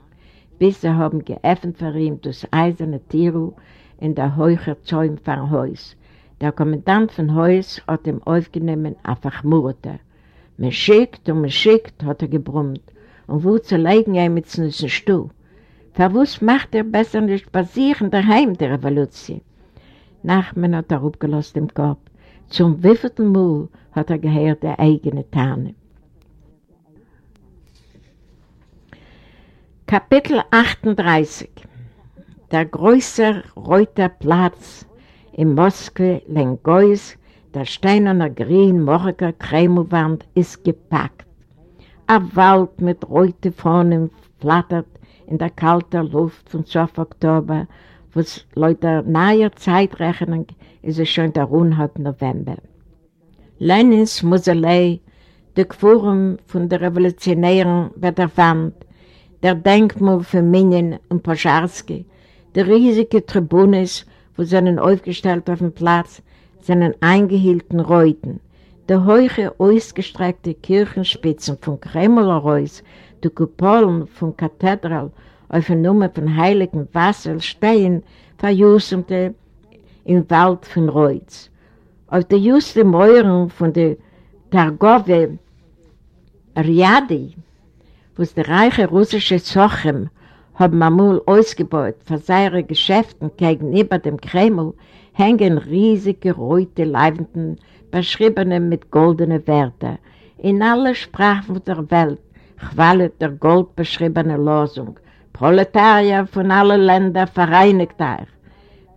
bis sie haben geöffnet für ihn das eiserne Tiru in der heucher vom Haus. Der Kommandant von Haus hat ihm aufgenommen auf Achmurte. Man schickt und man schickt, hat er gebrummt. Und wo zu legen er mit seinem Stuhl? Verwusst macht er besser nicht basieren daheim der Revolution. Nachmen hat er aufgelost im Kopf. Zum wievielten Mal hat er gehört der eigene Tarne. Kapitel 38 Der größere Reuter Platz in Moskau, Lengois, der steinerne grün morger Kremowand ist gepackt. Ein Wald mit Reute vorne flattert in der kalten Luft von 12 Oktober, wo es Leute nahe Zeit rechnen, ist es schon der unhalb November. Lenins Mausolei, der Quorum von der Revolutionären wird erwähnt, der Denkmal für Minen und Poscharski, die riesige Tribunes, wo sie aufgestellt auf dem Platz, seinen eingehielten Reuten, der hohe ausgestreckte Kirchenspitzen von Kremlereus, die Kupolen von Kathedral auf der Nummer von heiligen Wasser stehen, verjusemte im Wald von Reutz. Auf der juste Mäuren von der Targove Riadi, was die reiche russische Sochem haben einmal ausgebaut für seine Geschäfte gegenüber dem Kreml, hängen riesige rote Leibenden, beschriebene mit goldenen Werten. In allen Sprachen der Welt qualet der goldbeschriebene Losung, Proletarier von allen Ländern vereinigt euch.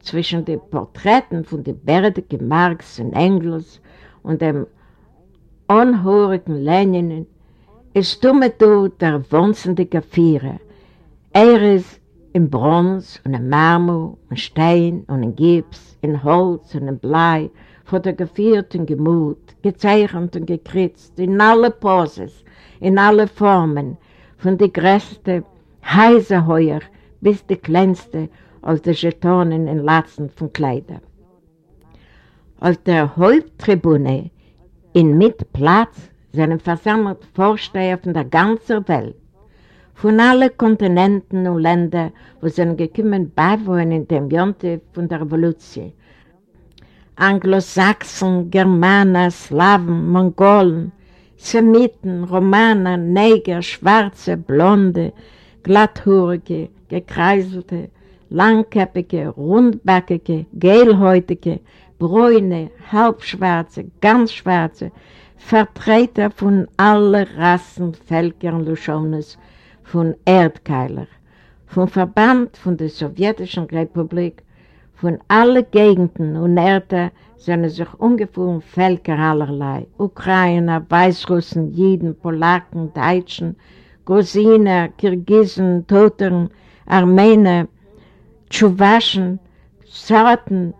zwischen den Porträten von den bärtigen Marx und Engels und dem unhörigen Lenin ist dumme du der wohnzende Vierer. Er ist in Bronze und in Marmor und Stein und in Gips, in Holz und in Blei, fotografiert und gemut, gezeichnet und gekritzt, in alle Poses, in alle Formen, von der größten Heiseheuer bis die kleinste aus den Getonen in Latzen von Kleidern. Auf der Haupttribune in Mitplatz sind versammelt Vorsteher von der ganzen Welt, von allen Kontinenten und Ländern, wo sie gekommen beiwohnen in dem Jonte von der Revolution. Anglosachsen, Germanen, Slawen, Mongolen, Semiten, Romaner, Neger, Schwarze, Blonde, Glatthurige, Gekreiselte, Langkäppige, Rundbackige, Gelhäutige, Bräune, Halbschwarze, ganz Schwarze, Vertreter von allen Rassen, Völkern, Luschones, von Erdkeiler, vom Verband von der Sowjetischen Republik, von allen Gegenden und Erde sind sich ungefähr Völker allerlei, Ukrainer, Weißrussen, Jiden, Polaken, Deutschen, Grosiner, Kirgisen, Totern, Armener, Tschuwaschen, Sarten,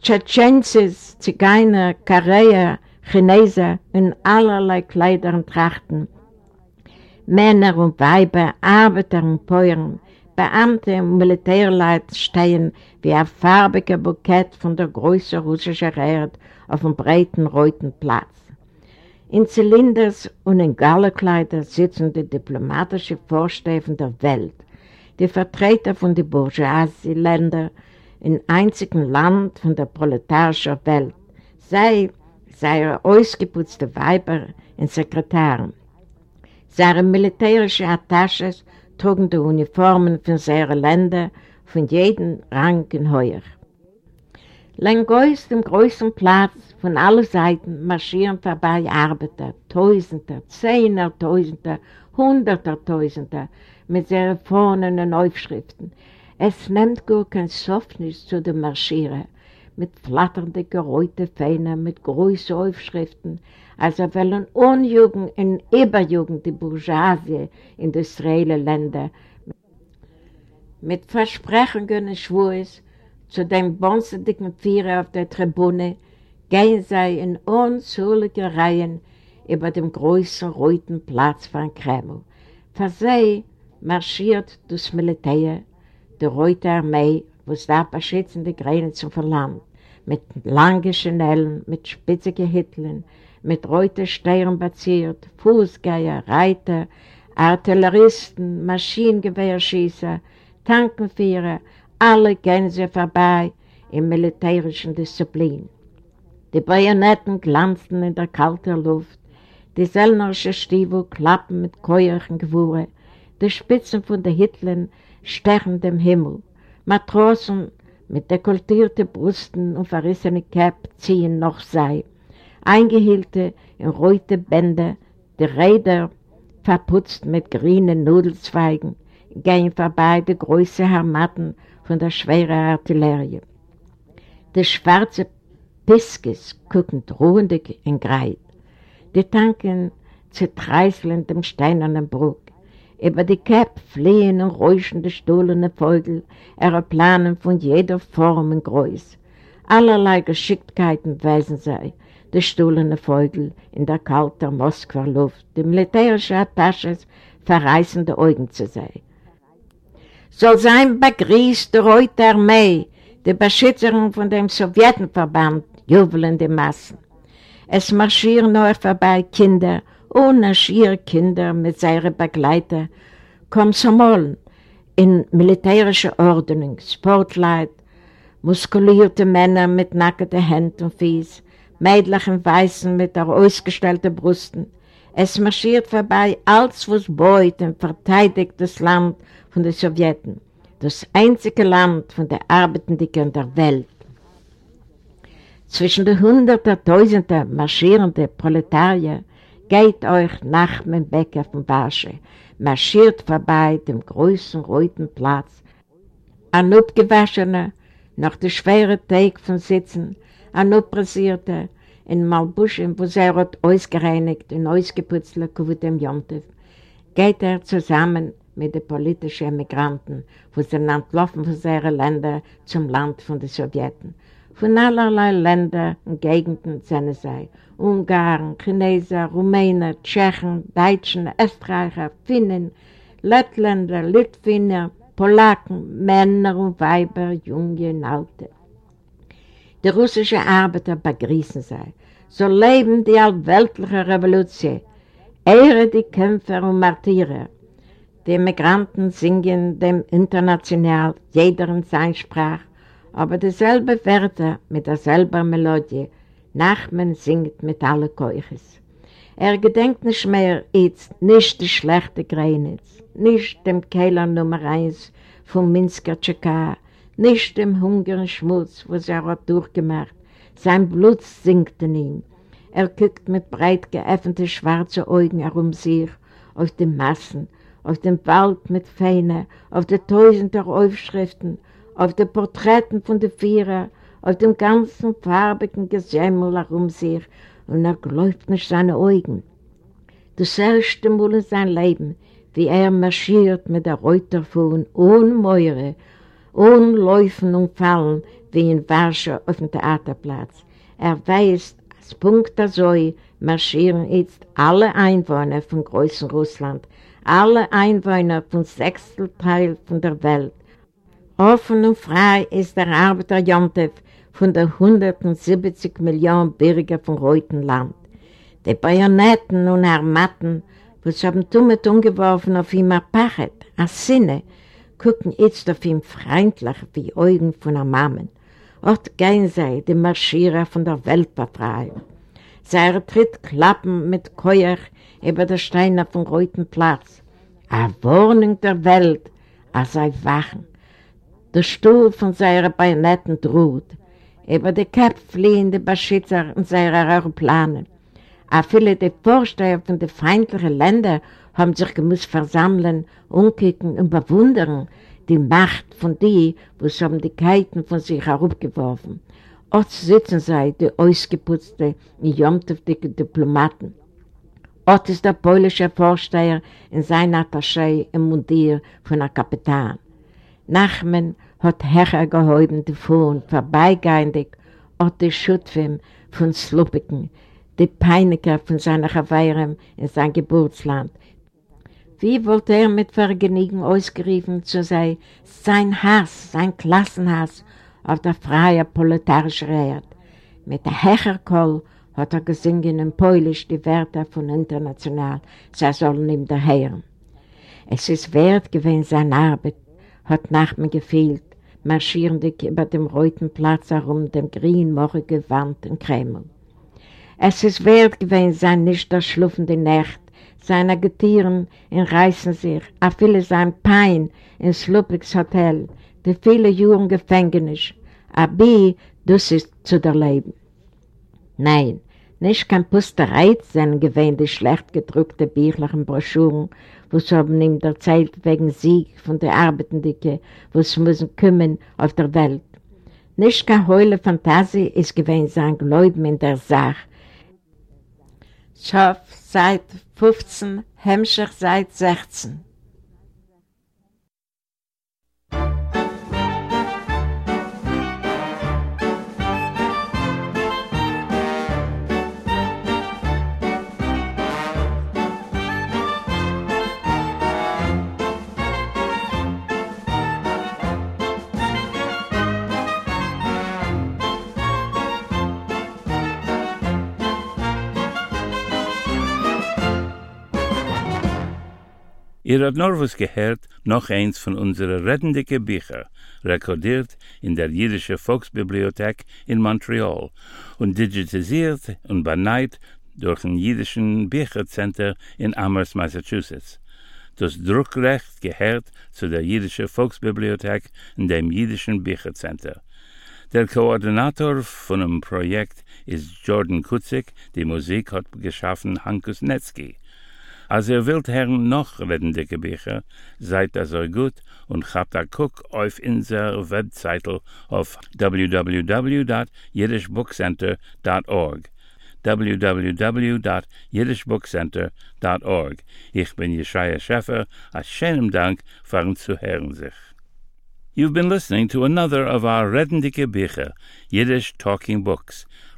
Tschetschensis, Zigeiner, Kareer, Chineser in allerlei Kleider und Trachten. Männer und Weiber, Arbeiter und Bäuern, Beamte und Militärleute stehen wie ein farbiger Bukett von der größeren russischen Erde auf einem breiten, roten Platz. In Zylinders und in Gallerkleider sitzen die diplomatischen Vorsteher der Welt, die Vertreter von den Bourgeoisie-Ländern im einzigen Land von der proletarischen Welt, sei seine ausgeputzte Weiber und Sekretären. Seine militärischen Attaches trugen die Uniformen von seinen Ländern von jedem Rang und Heuer. Längst im größten Platz von allen Seiten marschieren vorbei Arbeiter, Tausender, Zehnertausender, Hundertertausender mit seinen Fahnen und Aufschriften. Es nimmt gar kein Softnis zu dem Marschieren, mit flatternden geräuten Fähnen, mit großen Aufschriften, als er wollen Unjugend und Überjugend die Bourgeoisie industrielle Länder. Mit Versprechungen und Schwurs zu dem bonzendicken Vierer auf der Tribune gehen sie in unzählige Reihen über dem großen roten Platz von Kreml. Für sie marschiert das Militär, die Rote Armee, wo es da beschützen die Grenzen vom Land, mit langen Schnellen, mit spitzigen Hitlen, mit roten Sternen baziert, Fußgänger, Reiter, Artilleristen, Maschinengewehrschießer, Tankenführer, alle gehen sie vorbei in militärischen Disziplin. Die Bajonetten glanzten in der kalten Luft, die sellnerische Stiefel klappen mit keuerchen Gewurre, die Spitzen von den Hitlern stechen dem Himmel, Matrosen mit dekoltierten Brüsten und verrissene Cap ziehen noch sei, eingehüllte in rote Bänder, die Räder verputzt mit grünen Nudelzweigen, gehen vorbei die großen Harmatten von der schweren Artillerie. Die schwarze Piskes gucken drohendig in Greit. Die Tanken zertreißeln dem steinernen Bruck. Über die Käpp fliehen und räuschen die stohlene Vögel, Aeroplanen von jeder Form und Größe. Allerlei Geschicktheiten weisen sie, die stohlene Vögel in der kalten Moskwer Luft, die militärische Attaches verreißende Augen zu sehen soll sein begrüßt die Rote Armee, die Beschützerin von dem Sowjetenverband, jubelnde Massen. Es marschieren nur vorbei Kinder, ohne Schierkinder mit seinen Begleitern, Komsomolen in militärischer Ordnung, Sportleit, muskulierte Männer mit nackten Händen und Fies, Mädchen Weißen mit der ausgestellten Brüsten. Es marschiert vorbei alles, was beut und verteidigt das Land von den Sowjeten, das einzige Land von der Arbeitenden der Welt. Zwischen den Hunderten, Tausenden marschierenden Proletarier geht euch Nachmen Becker von Barsche, marschiert vorbei dem großen roten Platz, ein abgewaschener, Nach der schweren Tag von Sitzen, ein oppressierter, in Malbuschen, wo sie hat ausgereinigt und ausgeputzt, mit dem Jontef, geht er zusammen mit den politischen Emigranten, wo sie entlaufen von ihren Ländern zum Land von den Sowjeten. Von allerlei Ländern und Gegenden sind sie, Ungarn, Chinesen, Rumänen, Tschechen, Deutschen, Österreicher, Finnen, Lettländer, Litwiner, Polaken, Männer und Weiber, Junge und Alte. Die russischen Arbeiter begrüßen sie. So leben die allweltliche Revolution. Ehre die Kämpfer und Martyrer. Die Migranten singen dem international, jeder in seiner Sprache, aber dieselbe Wörter mit derselben Melodie. Nachmen singt mit allen Keuches. Er gedenkt nicht mehr jetzt, nicht die schlechte Grenitz, nicht dem Keiler Nummer eins vom Minsker Tscheka, nicht dem Hunger und Schmutz, was er hat durchgemacht. Sein Blut sinkt in ihm. Er guckt mit breit geöffneten schwarzen Augen herum sich auf die Massen, auf den Wald mit Feine, auf die tausenden Aufschriften, auf die Porträten von den Vierer, auf dem ganzen farbigen Gesemmel herum sich und er glaubt nicht seine Augen. Das erste Mal in seinem Leben, wie er marschiert mit der Reuterfuhren ohne Mäure, ohne Läufen und Fallen, wie in Warschau auf dem Theaterplatz. Er weiß, als Punkt so marschieren jetzt alle Einwohner von Großen Russland, alle Einwohner von Sechstelteil von der Welt. Offen und frei ist der Arbeiter Jontef von der 170 Millionen Bürger von Reutenland. Die Bajonetten und Armatten, was haben Tummet umgeworfen auf ihm Pachet, als Sinne, gucken jetzt auf ihn freundlich wie Augen von einem Mammen. Ort gehen sie, die Marschierer von der Weltbefreiung. Seine Tritt klappen mit Keuer über der Steine vom Reutenplatz. A Warnung der Welt, a sei wachen. Der Stuhl von seinen Bajonetten droht. Über die Köpfe fliehen die Beschützer und seine Aeroplanen. A viele der Vorsteher von den feindlichen Ländern haben sich gemusst versammeln, umkicken und bewundern die Macht von die, wo sie haben die Keiten von sich herabgeworfen. Ort sitzen sie, die ausgeputzte, jomteftige Diplomaten. Ort ist der polnische Vorsteher in seiner Attaché im Mundier von einem Kapitän. Nachmen hat Herr gehoben die Fuhren, vorbeigeindig, Ort die Schutfim von Sluppiken, die Peiniger von seiner Gewehren in sein Geburtsland. Wie wollte er mit Vergnügen ausgerufen zu sein, sein Hass, sein Klassenhass auf der freien proletarischen Erde. Mit der Hecherkoll hat er gesungen in Polisch die Wörter von International, sie sollen ihm daher. Es ist wert gewesen, seine Arbeit, hat nach mir gefehlt, marschierendig über dem roten Platz herum, dem grünmorrigen Wand in Kreml. Es ist wert gewesen, sein nicht der schluffende Nacht, seine Getieren in reißen sich, a viele sein Pein in Sluppigs Hotel, die viele Juren Gefängnis, a bi, das ist zu der Leben. Nein, nicht kein Pusterei sind gewähnt die schlecht gedruckte büchlichen Broschüren, wo sie haben ihm erzählt wegen Sieg von der Arbeitendicke, wo sie müssen kümmern auf der Welt. Nicht keine heule Fantasie ist gewähnt sein Gläuben in der Sache, Schaf seit 15, Hemmscher seit 16. Ihr habt was gehört, noch eins von unseren rettenden Büchern, rekordiert in der Jüdische Volksbibliothek in Montreal und digitalisiert und beneit durch ein Jüdischen Büchercenter in Amherst, Massachusetts. Das Druckrecht gehört zu der Jüdische Volksbibliothek in dem Jüdischen Büchercenter. Der Koordinator von dem Projekt ist Jordan Kutzik, die Musik hat geschaffen Hankus Netzki. Als ihr wilt hören noch redendicke Bücher, seid das so gut und habt a guck auf unser Webseite auf www.jiddishbookcenter.org www.jiddishbookcenter.org Ich bin Jeschaya Scheffer, a schönem Dank für zu hören sich. You've been listening to another of our Redendike Bücher, Yiddish Talking Books,